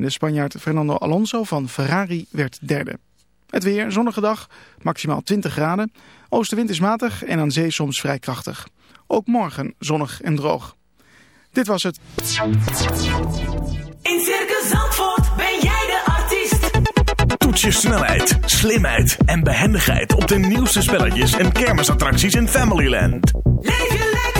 De Spanjaard Fernando Alonso van Ferrari werd derde. Het weer, zonnige dag, maximaal 20 graden. Oostenwind is matig en aan zee soms vrij krachtig. Ook morgen zonnig en droog. Dit was het. In Circus Zandvoort ben jij de artiest. Toets je snelheid, slimheid en behendigheid op de nieuwste spelletjes en kermisattracties in Familyland. Leef je lekker.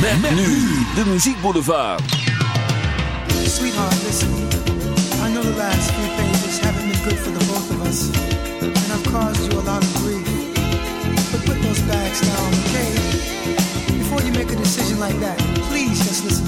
Met, met nu de muziekboulevard. Sweetheart, listen. I know the last few pages haven't been good for the both of us. And I've caused you a lot of grief. But put those bags down, okay? Before you make a decision like that, please just listen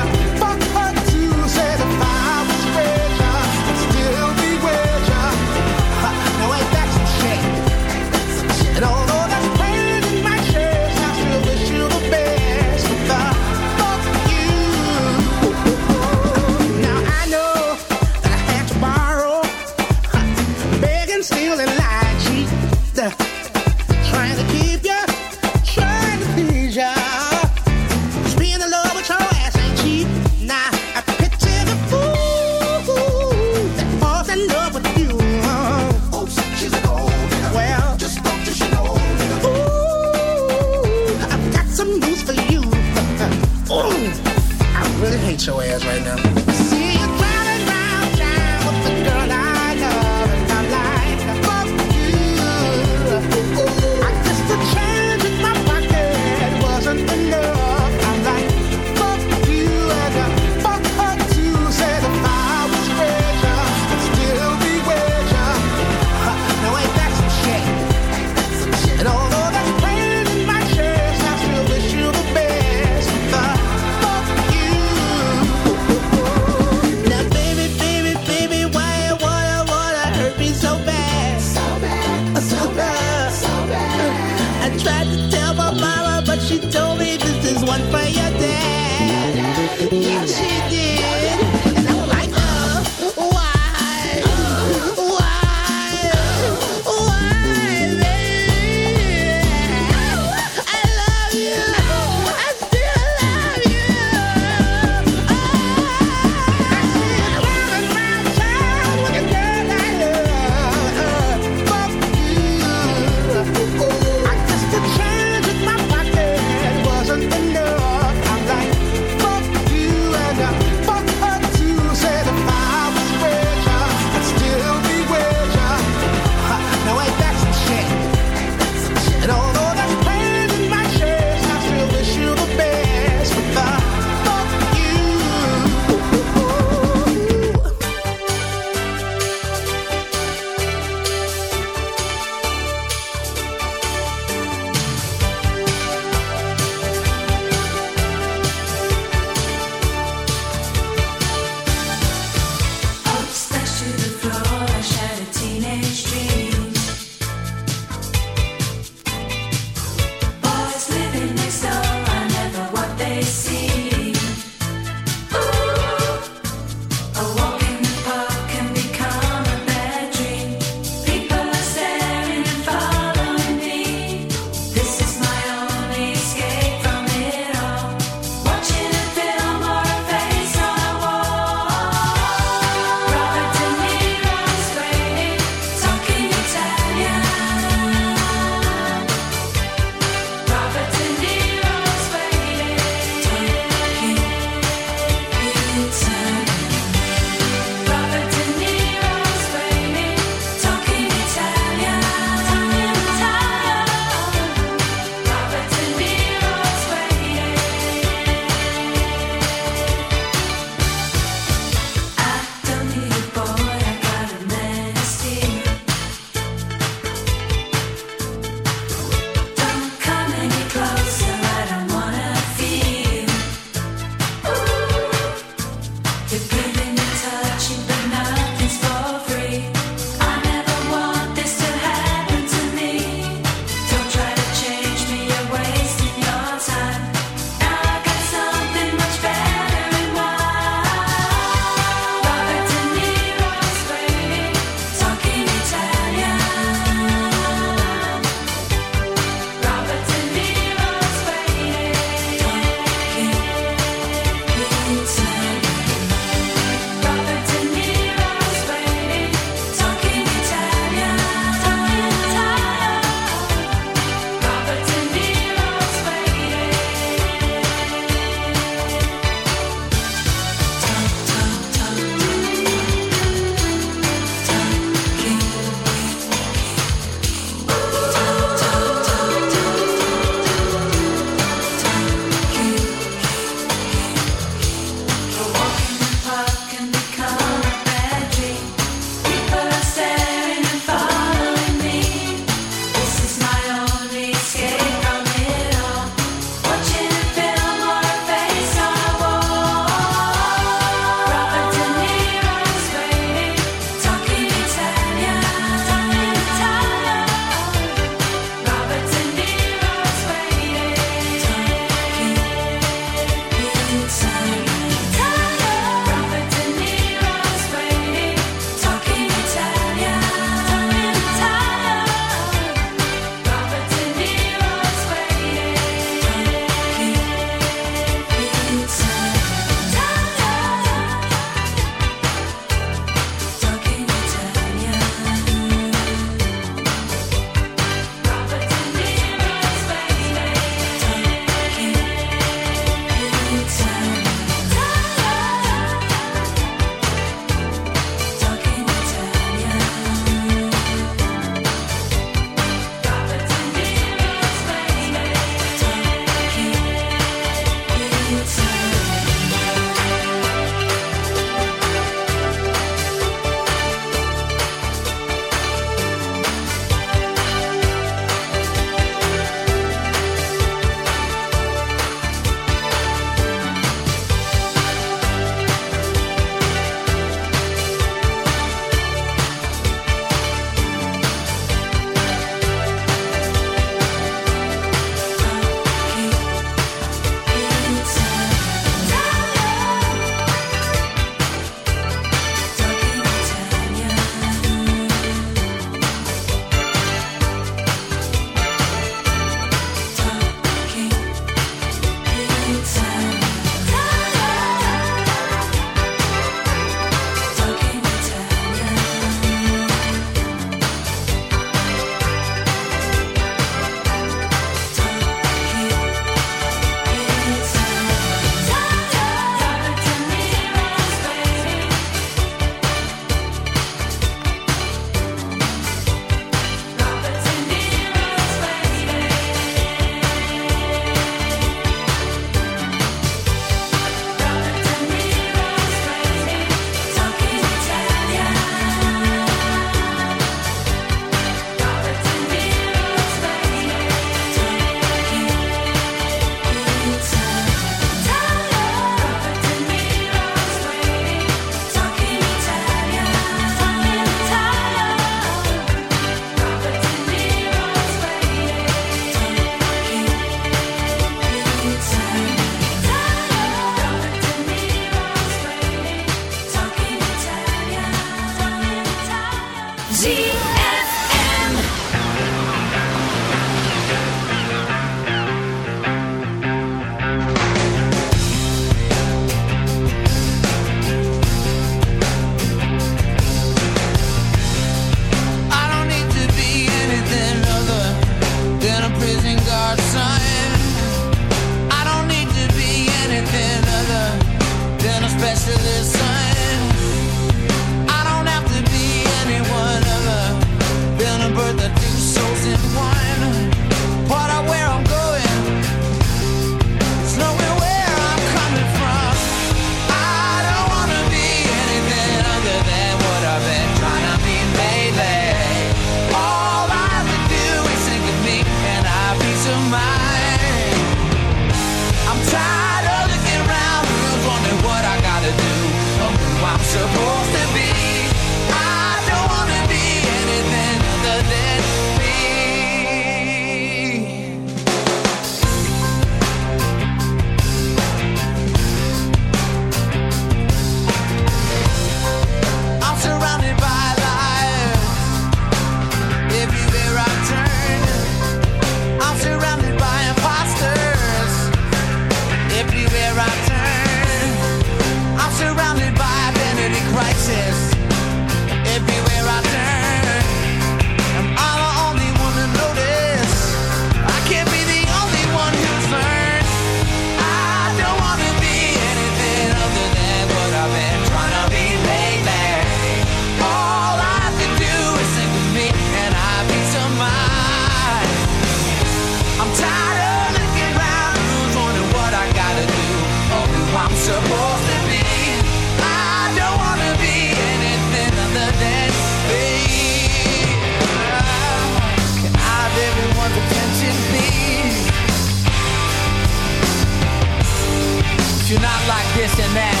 this and that,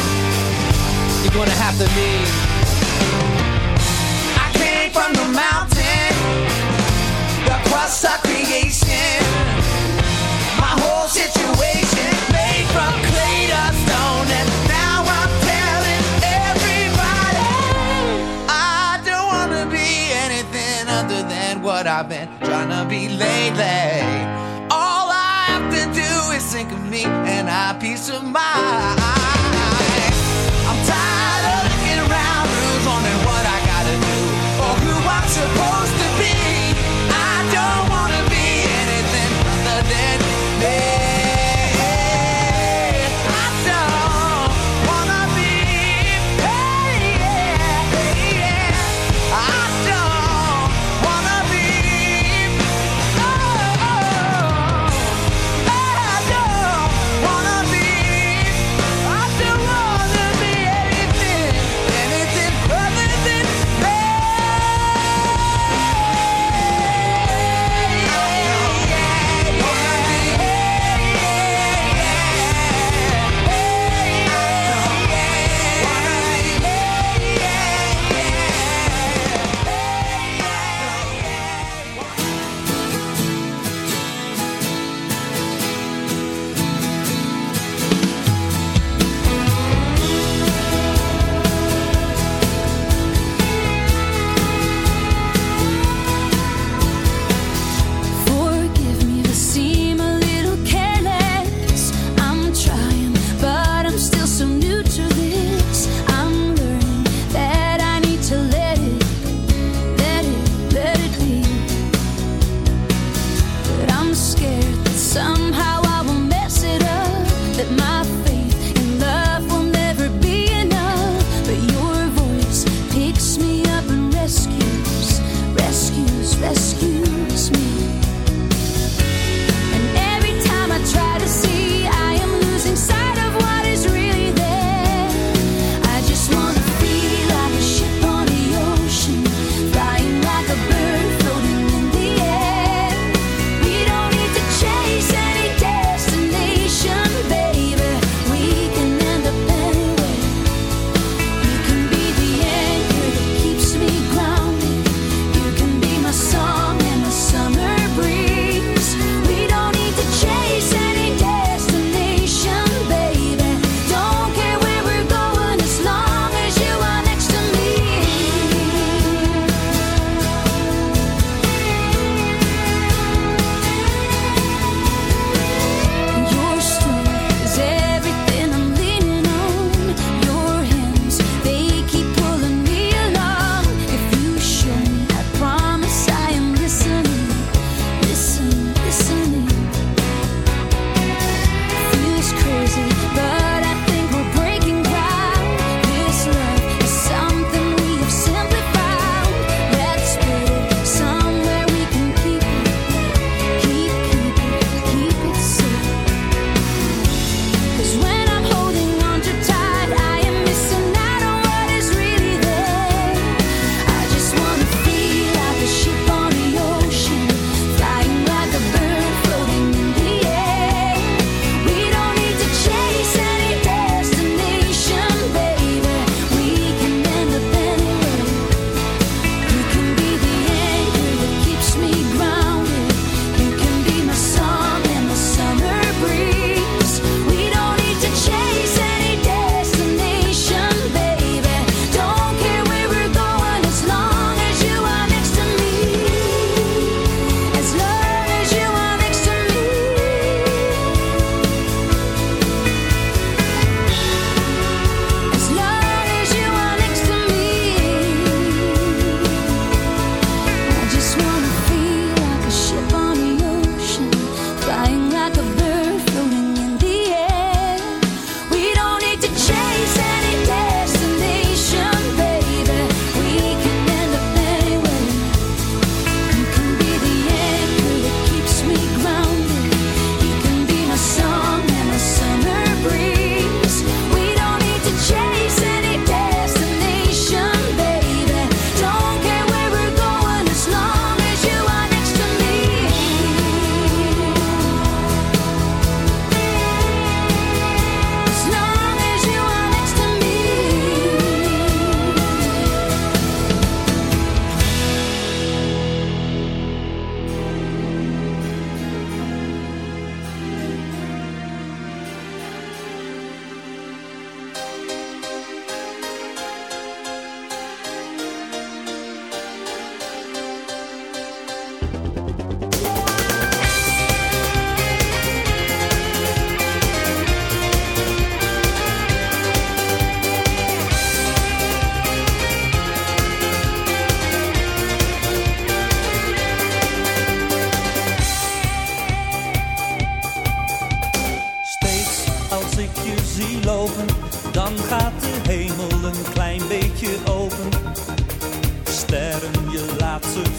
you're gonna have to leave. I came from the mountain, the our of creation, my whole situation made from clay to stone, and now I'm telling everybody I don't wanna be anything other than what I've been trying to be lately. All I have to do is think of me and I peace of mind.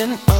attention.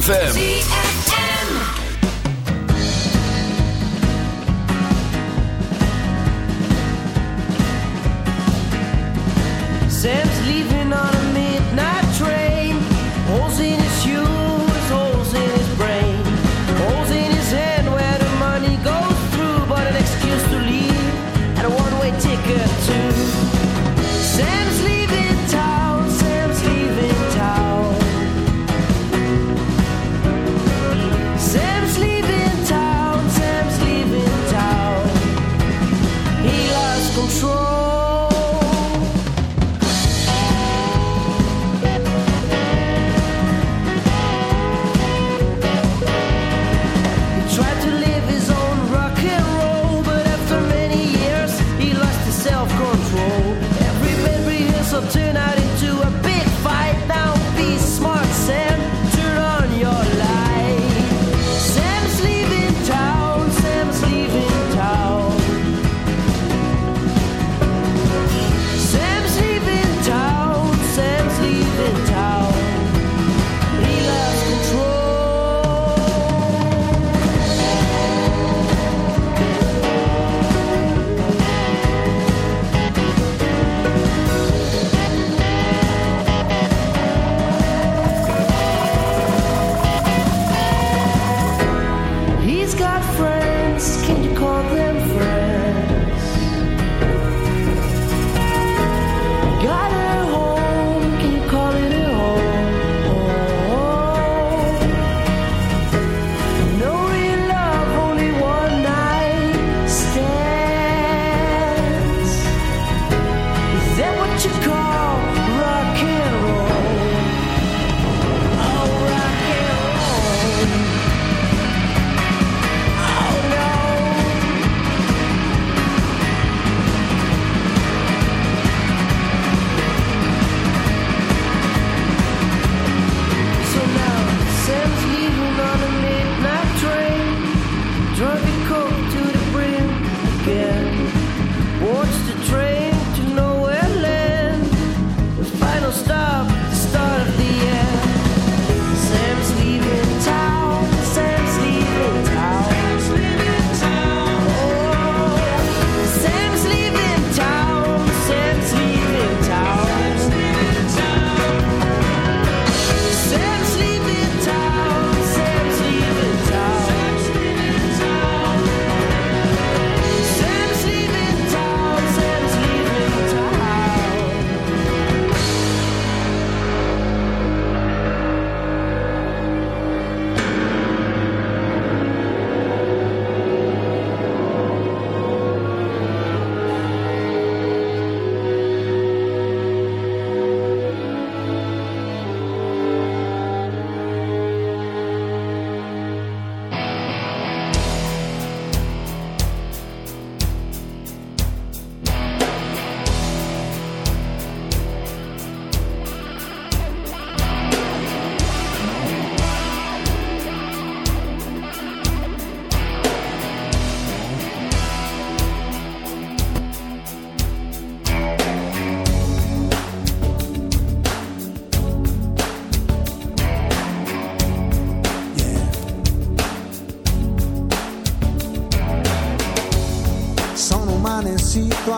ZFM.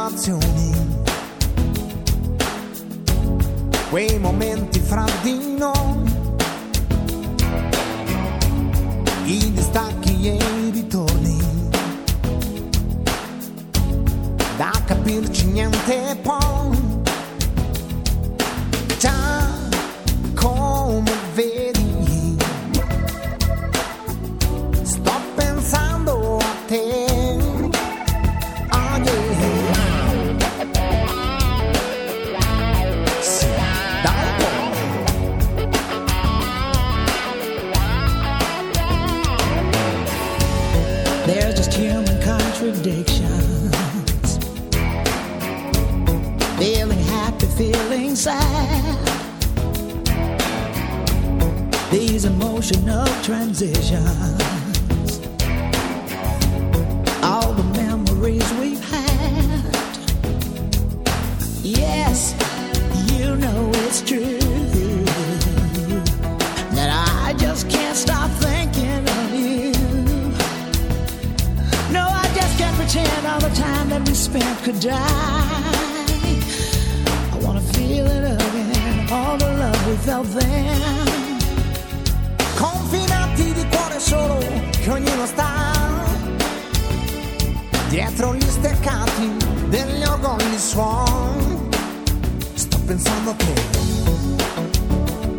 Situazioni, quei momenti fra di noi, steccati degli orgogli suon. Sto pensando a te.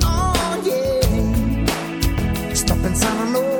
Oh yeah. Sto pensando a noi.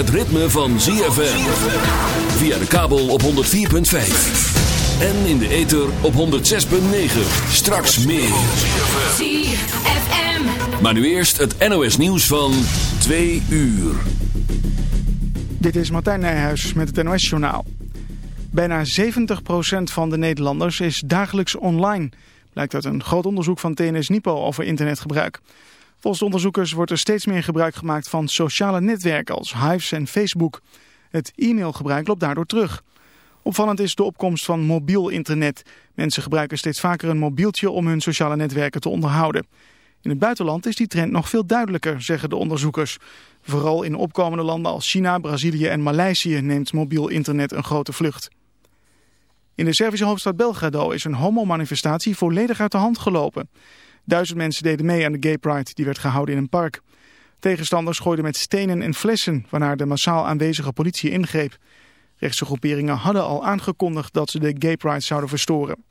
Het ritme van ZFM. Via de kabel op 104.5. En in de ether op 106.9. Straks meer. ZFM. Maar nu eerst het NOS nieuws van 2 uur. Dit is Martijn Nijhuis met het NOS-journaal. Bijna 70% van de Nederlanders is dagelijks online. Blijkt uit een groot onderzoek van TNS Nipo over internetgebruik. Volgens de onderzoekers wordt er steeds meer gebruik gemaakt van sociale netwerken als Hives en Facebook. Het e-mailgebruik loopt daardoor terug. Opvallend is de opkomst van mobiel internet. Mensen gebruiken steeds vaker een mobieltje om hun sociale netwerken te onderhouden. In het buitenland is die trend nog veel duidelijker, zeggen de onderzoekers. Vooral in opkomende landen als China, Brazilië en Maleisië neemt mobiel internet een grote vlucht. In de Servische hoofdstad Belgrado is een homomanifestatie volledig uit de hand gelopen. Duizend mensen deden mee aan de Gay Pride, die werd gehouden in een park. Tegenstanders gooiden met stenen en flessen, waarna de massaal aanwezige politie ingreep. Rechtse groeperingen hadden al aangekondigd dat ze de Gay Pride zouden verstoren.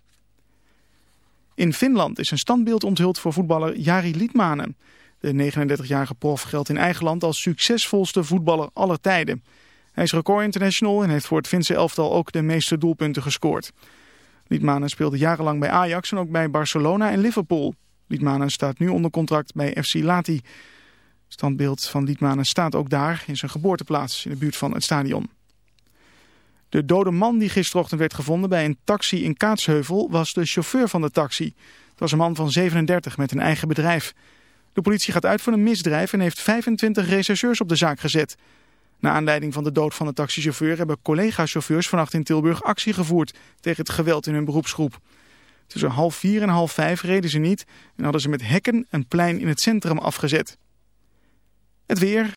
In Finland is een standbeeld onthuld voor voetballer Jari Liedmanen. De 39-jarige prof geldt in eigen land als succesvolste voetballer aller tijden. Hij is record international en heeft voor het Finse elftal ook de meeste doelpunten gescoord. Liedmanen speelde jarenlang bij Ajax en ook bij Barcelona en Liverpool. Liedmanen staat nu onder contract bij FC Lati. Standbeeld van Liedmanen staat ook daar in zijn geboorteplaats in de buurt van het stadion. De dode man die gisterochtend werd gevonden bij een taxi in Kaatsheuvel was de chauffeur van de taxi. Het was een man van 37 met een eigen bedrijf. De politie gaat uit van een misdrijf en heeft 25 rechercheurs op de zaak gezet. Na aanleiding van de dood van de taxichauffeur hebben collega-chauffeurs vannacht in Tilburg actie gevoerd tegen het geweld in hun beroepsgroep. Tussen half vier en half vijf reden ze niet en hadden ze met hekken een plein in het centrum afgezet. Het weer,